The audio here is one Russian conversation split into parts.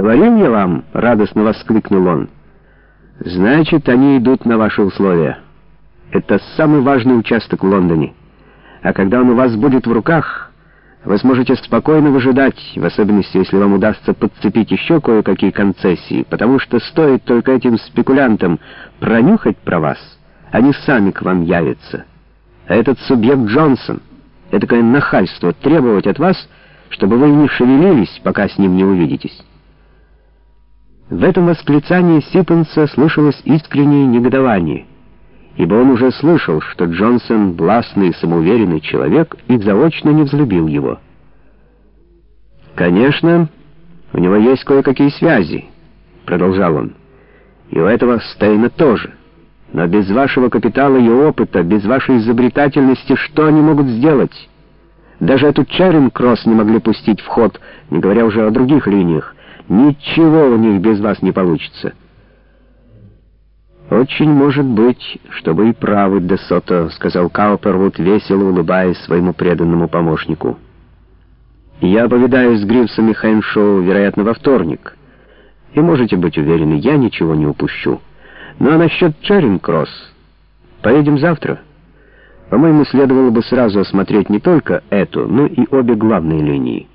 «Говорил я вам!» — радостно воскликнул он. «Значит, они идут на ваши условия. Это самый важный участок в Лондоне. А когда он у вас будет в руках, вы сможете спокойно выжидать, в особенности, если вам удастся подцепить еще кое-какие концессии, потому что стоит только этим спекулянтам пронюхать про вас, они сами к вам явятся. А этот субъект Джонсон, это такое нахальство требовать от вас, чтобы вы не шевелились, пока с ним не увидитесь». В этом восклицании Сиппенса слышалось искреннее негодование, ибо он уже слышал, что Джонсон — властный и самоуверенный человек и заочно не взлюбил его. «Конечно, у него есть кое-какие связи», — продолжал он, — «и у этого Стейна тоже. Но без вашего капитала и опыта, без вашей изобретательности, что они могут сделать? Даже эту Чаринг-Кросс не могли пустить в ход, не говоря уже о других линиях, Ничего у них без вас не получится. «Очень может быть, что вы и правы, Де Сото», — сказал Каупервуд, весело улыбаясь своему преданному помощнику. «Я повидаюсь с Гривсом и Хэншоу, вероятно, во вторник. И можете быть уверены, я ничего не упущу. Ну а насчет Чаринг-Кросс? Поедем завтра. По-моему, следовало бы сразу осмотреть не только эту, но и обе главные линии».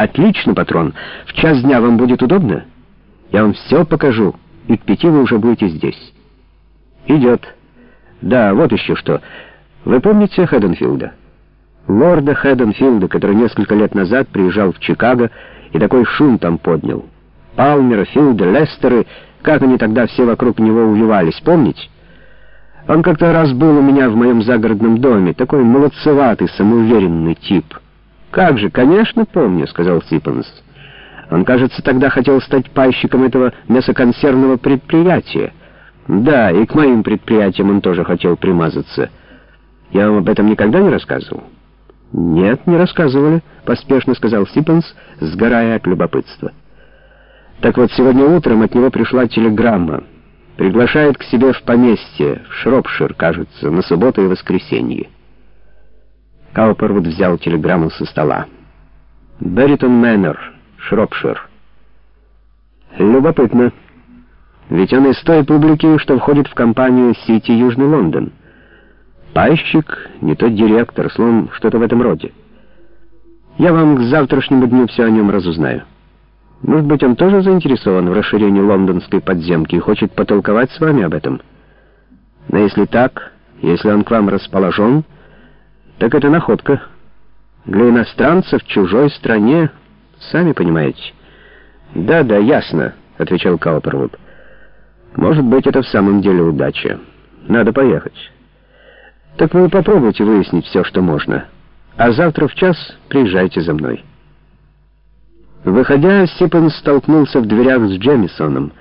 «Отлично, патрон. В час дня вам будет удобно? Я вам все покажу, и к пяти вы уже будете здесь». «Идет. Да, вот еще что. Вы помните Хэдденфилда?» Лорда Хэдденфилда, который несколько лет назад приезжал в Чикаго и такой шум там поднял. Палмера, Филда, Лестеры, как они тогда все вокруг него увивались, помните? Он как-то раз был у меня в моем загородном доме, такой молодцеватый, самоуверенный тип». «Как же, конечно, помню», — сказал Сиппенс. «Он, кажется, тогда хотел стать пайщиком этого мясоконсервного предприятия. Да, и к моим предприятиям он тоже хотел примазаться. Я вам об этом никогда не рассказывал?» «Нет, не рассказывали», — поспешно сказал Сиппенс, сгорая от любопытства. «Так вот, сегодня утром от него пришла телеграмма. Приглашает к себе в поместье, в Шропшир, кажется, на субботу и воскресенье». Каупервуд взял телеграмму со стола. «Берритон Мэннер, Шропшир». «Любопытно. Ведь он из той публики, что входит в компанию «Сити Южный Лондон». Пайщик, не тот директор, словом, что-то в этом роде. Я вам к завтрашнему дню все о нем разузнаю. Может быть, он тоже заинтересован в расширении лондонской подземки и хочет потолковать с вами об этом? Но если так, если он к вам расположен... Так это находка. Для иностранца в чужой стране, сами понимаете. Да-да, ясно, отвечал Каупервуд. Может быть, это в самом деле удача. Надо поехать. Так вы попробуйте выяснить все, что можно. А завтра в час приезжайте за мной. Выходя, Сиппен столкнулся в дверях с Джемисоном,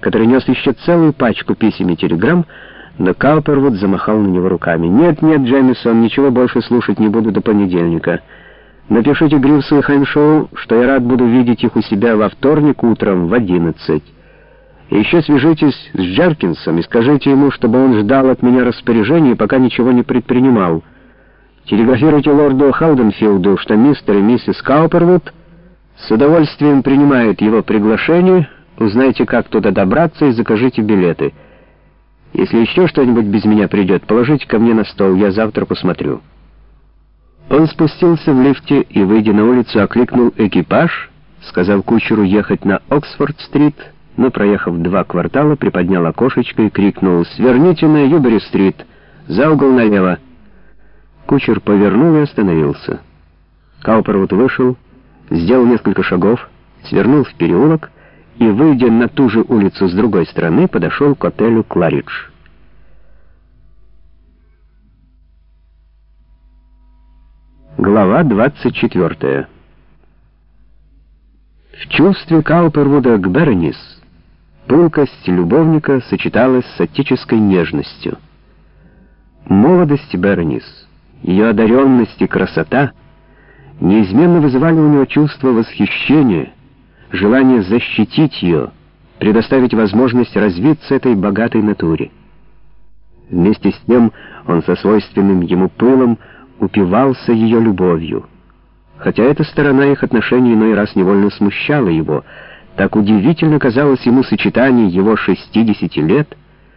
который нес еще целую пачку писем и телеграмм, но Каупервуд замахал на него руками. «Нет, нет, Джемисон, ничего больше слушать не буду до понедельника. Напишите Гривсу и Хэншоу, что я рад буду видеть их у себя во вторник утром в одиннадцать. Еще свяжитесь с Джеркинсом и скажите ему, чтобы он ждал от меня распоряжений, пока ничего не предпринимал. Телеграфируйте лорду Халденфилду, что мистер и миссис Каупервуд с удовольствием принимают его приглашение, узнайте, как туда добраться и закажите билеты». Если еще что-нибудь без меня придет, положите ко мне на стол, я завтра посмотрю». Он спустился в лифте и, выйдя на улицу, окликнул экипаж, сказав кучеру ехать на Оксфорд-стрит, но, проехав два квартала, приподнял окошечко и крикнул «Сверните на Юбери-стрит, за угол налево». Кучер повернул и остановился. Каупервуд вышел, сделал несколько шагов, свернул в переулок и, выйдя на ту же улицу с другой стороны, подошел к отелю «Кларидж». Глава 24 В чувстве Каупервуда к Беронис пылкость любовника сочеталась с отеческой нежностью. Молодость Беронис, ее одаренность и красота неизменно вызывали у него чувство восхищения, желание защитить ее, предоставить возможность развиться этой богатой натуре. Вместе с тем он со свойственным ему пылом упивался ее любовью. Хотя эта сторона их отношений иной раз невольно смущала его, Так удивительно казалось ему сочетание его 60 лет